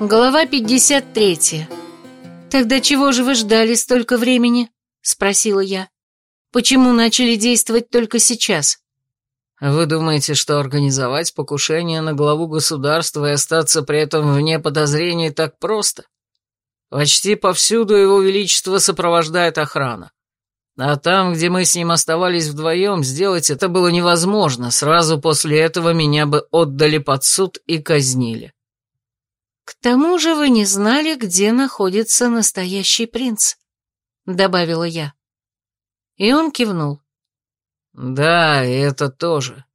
Глава 53. «Тогда чего же вы ждали столько времени?» — спросила я. «Почему начали действовать только сейчас?» «Вы думаете, что организовать покушение на главу государства и остаться при этом вне подозрений так просто? Почти повсюду его величество сопровождает охрана. А там, где мы с ним оставались вдвоем, сделать это было невозможно. Сразу после этого меня бы отдали под суд и казнили. «К тому же вы не знали, где находится настоящий принц», — добавила я. И он кивнул. «Да, и это тоже.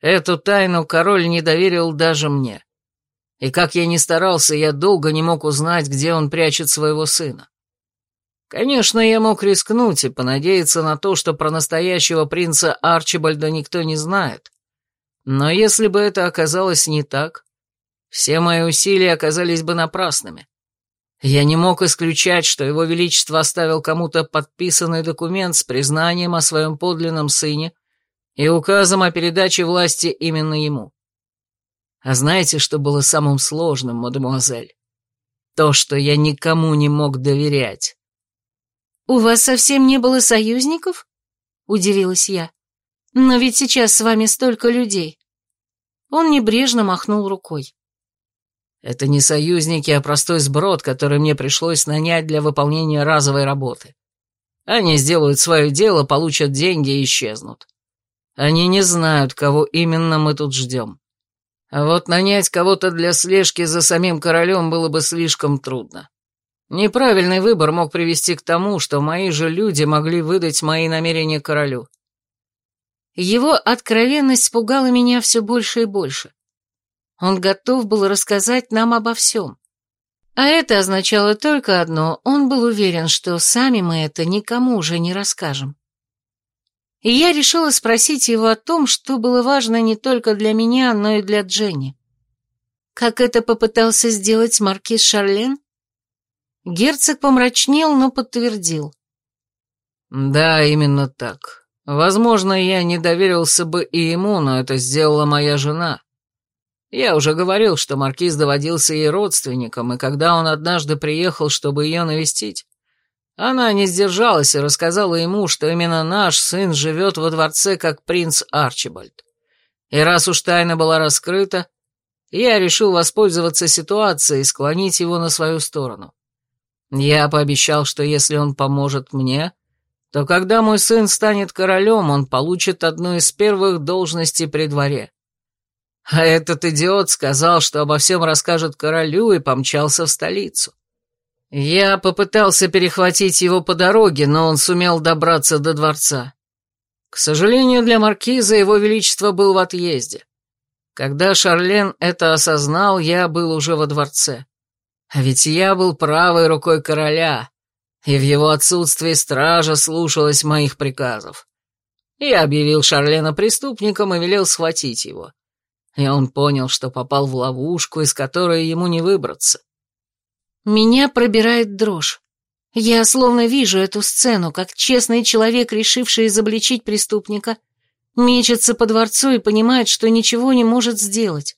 Эту тайну король не доверил даже мне. И как я ни старался, я долго не мог узнать, где он прячет своего сына. Конечно, я мог рискнуть и понадеяться на то, что про настоящего принца Арчибальда никто не знает. Но если бы это оказалось не так, все мои усилия оказались бы напрасными. Я не мог исключать, что его величество оставил кому-то подписанный документ с признанием о своем подлинном сыне и указом о передаче власти именно ему. А знаете, что было самым сложным, мадемуазель? То, что я никому не мог доверять. «У вас совсем не было союзников?» — удивилась я. «Но ведь сейчас с вами столько людей». Он небрежно махнул рукой. Это не союзники, а простой сброд, который мне пришлось нанять для выполнения разовой работы. Они сделают свое дело, получат деньги и исчезнут. Они не знают, кого именно мы тут ждем. А вот нанять кого-то для слежки за самим королем было бы слишком трудно. Неправильный выбор мог привести к тому, что мои же люди могли выдать мои намерения королю. Его откровенность пугала меня все больше и больше. Он готов был рассказать нам обо всем. А это означало только одно, он был уверен, что сами мы это никому уже не расскажем. И я решила спросить его о том, что было важно не только для меня, но и для Дженни. Как это попытался сделать маркиз Шарлен? Герцог помрачнел, но подтвердил. Да, именно так. Возможно, я не доверился бы и ему, но это сделала моя жена. Я уже говорил, что маркиз доводился ей родственником, и когда он однажды приехал, чтобы ее навестить, она не сдержалась и рассказала ему, что именно наш сын живет во дворце как принц Арчибальд. И раз уж тайна была раскрыта, я решил воспользоваться ситуацией и склонить его на свою сторону. Я пообещал, что если он поможет мне, то когда мой сын станет королем, он получит одну из первых должностей при дворе. А этот идиот сказал, что обо всем расскажет королю и помчался в столицу. Я попытался перехватить его по дороге, но он сумел добраться до дворца. К сожалению для маркиза, его величество был в отъезде. Когда Шарлен это осознал, я был уже во дворце. А ведь я был правой рукой короля, и в его отсутствии стража слушалась моих приказов. Я объявил Шарлена преступником и велел схватить его и он понял, что попал в ловушку, из которой ему не выбраться. Меня пробирает дрожь. Я словно вижу эту сцену, как честный человек, решивший изобличить преступника, мечется по дворцу и понимает, что ничего не может сделать.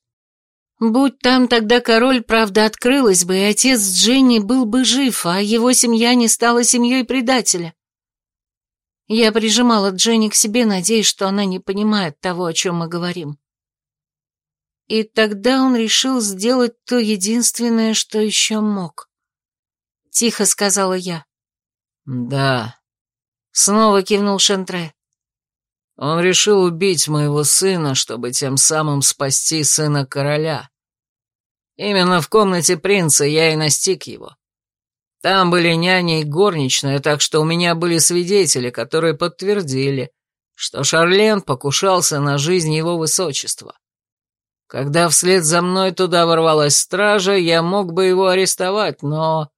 Будь там тогда король, правда открылась бы, и отец Дженни был бы жив, а его семья не стала семьей предателя. Я прижимала Дженни к себе, надеясь, что она не понимает того, о чем мы говорим. И тогда он решил сделать то единственное, что еще мог. Тихо сказала я. «Да», — снова кивнул Шентре. «Он решил убить моего сына, чтобы тем самым спасти сына короля. Именно в комнате принца я и настиг его. Там были няни и горничная, так что у меня были свидетели, которые подтвердили, что Шарлен покушался на жизнь его высочества. Когда вслед за мной туда ворвалась стража, я мог бы его арестовать, но...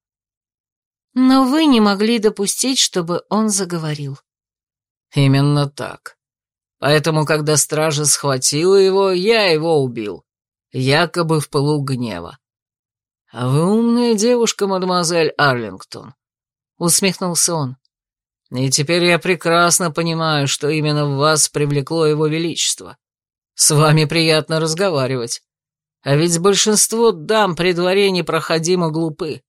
Но вы не могли допустить, чтобы он заговорил. Именно так. Поэтому, когда стража схватила его, я его убил. Якобы в пылу гнева. А вы умная девушка, мадемуазель Арлингтон. Усмехнулся он. И теперь я прекрасно понимаю, что именно в вас привлекло его величество. С вами приятно разговаривать. А ведь большинство дам при дворе непроходимо глупы.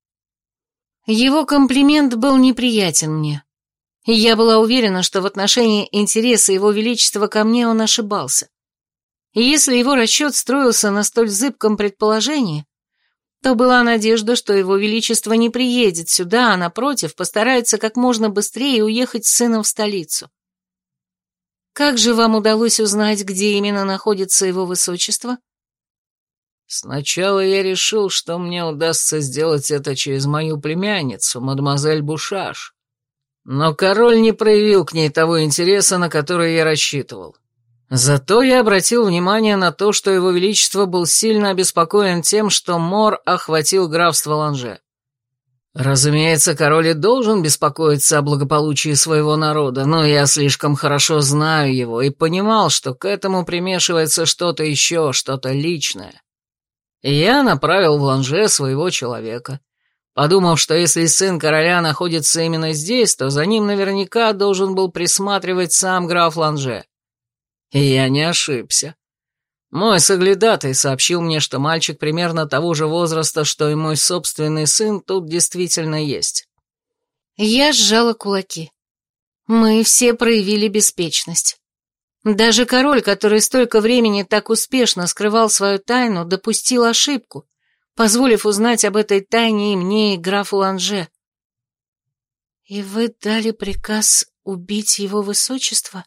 Его комплимент был неприятен мне. И я была уверена, что в отношении интереса его величества ко мне он ошибался. И если его расчет строился на столь зыбком предположении, то была надежда, что его величество не приедет сюда, а напротив постарается как можно быстрее уехать с сыном в столицу. Как же вам удалось узнать, где именно находится его высочество? Сначала я решил, что мне удастся сделать это через мою племянницу, мадемуазель Бушаш. Но король не проявил к ней того интереса, на который я рассчитывал. Зато я обратил внимание на то, что его величество был сильно обеспокоен тем, что мор охватил графство Ланже. Разумеется, король и должен беспокоиться о благополучии своего народа, но я слишком хорошо знаю его и понимал, что к этому примешивается что-то еще, что-то личное. Я направил в Ланже своего человека, подумав, что если сын короля находится именно здесь, то за ним наверняка должен был присматривать сам граф Ланже. И я не ошибся. Мой соглядатый сообщил мне, что мальчик примерно того же возраста, что и мой собственный сын, тут действительно есть. Я сжала кулаки. Мы все проявили беспечность. Даже король, который столько времени так успешно скрывал свою тайну, допустил ошибку, позволив узнать об этой тайне и мне, и графу Ланже. «И вы дали приказ убить его высочество?»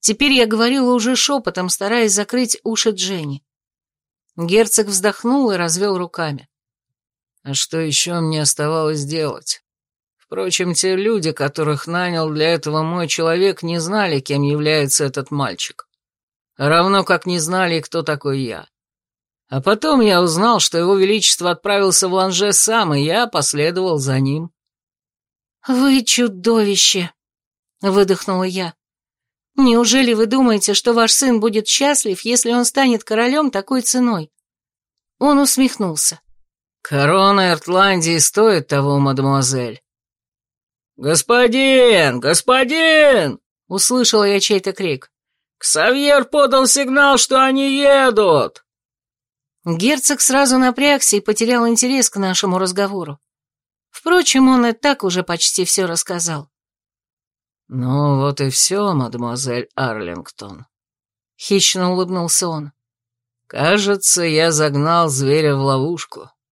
Теперь я говорила уже шепотом, стараясь закрыть уши Дженни. Герцог вздохнул и развел руками. А что еще мне оставалось делать? Впрочем, те люди, которых нанял для этого мой человек, не знали, кем является этот мальчик. Равно как не знали, кто такой я. А потом я узнал, что его величество отправился в Ланже сам, и я последовал за ним. «Вы чудовище!» — выдохнула я. Неужели вы думаете, что ваш сын будет счастлив, если он станет королем такой ценой?» Он усмехнулся. «Корона Эртландии стоит того, мадемуазель». «Господин! Господин!» — услышала я чей-то крик. «Ксавьер подал сигнал, что они едут!» Герцог сразу напрягся и потерял интерес к нашему разговору. Впрочем, он и так уже почти все рассказал. «Ну вот и все, мадемуазель Арлингтон», — хищно улыбнулся он. «Кажется, я загнал зверя в ловушку».